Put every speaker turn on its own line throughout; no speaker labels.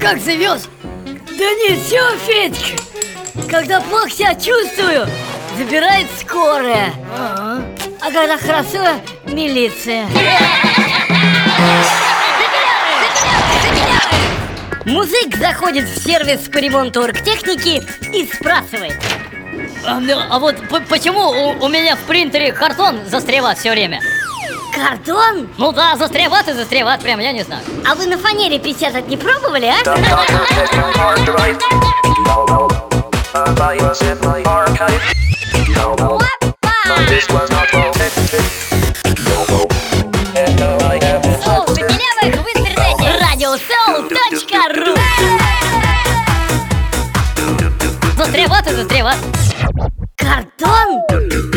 как завез? Да не все, Федька Когда плохо себя чувствую, забирает скорая А когда хорошо, милиция Музык заходит в сервис по ремонту оргтехники и спрашивает
А, ну, а вот почему у, у меня в принтере картон застревает все время?
Картон?
Ну да, застревает и застревает, прям, я не знаю.
А вы на фанере печатать не пробовали, а?
Doctor said my heart right. No, no. A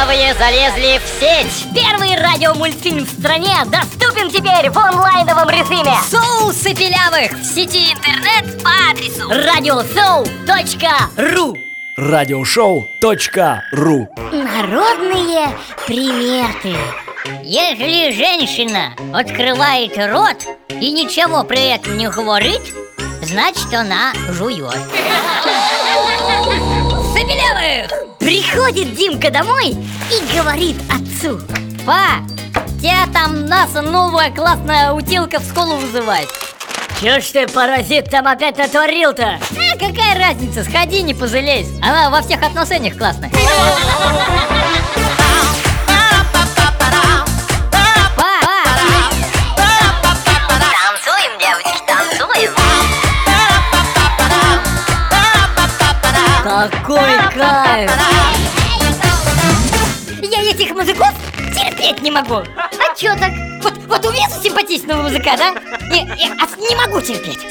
Цепелявые залезли в сеть.
Первый радиомультфильм в стране доступен теперь в онлайновом режиме.
Соус цепелявых в сети интернет по адресу.
Радиосоу.ру
Радиошоу.ру
Народные приметы.
Если женщина открывает рот и ничего при этом не говорит, значит она жует.
Приходит Димка домой и говорит отцу
Па, тебя там нас новая классная утилка в школу вызывает.
Чё ж ты, паразит, там опять натворил-то?
А какая разница, сходи, не пожалей. Она во всех отношениях классная. Па,
Танцуем, девочки, танцуем Какой кайф!
Этих музыков терпеть не могу.
А чё так?
Вот, вот увижу симпатичного музыка, да? И, и- а не могу терпеть.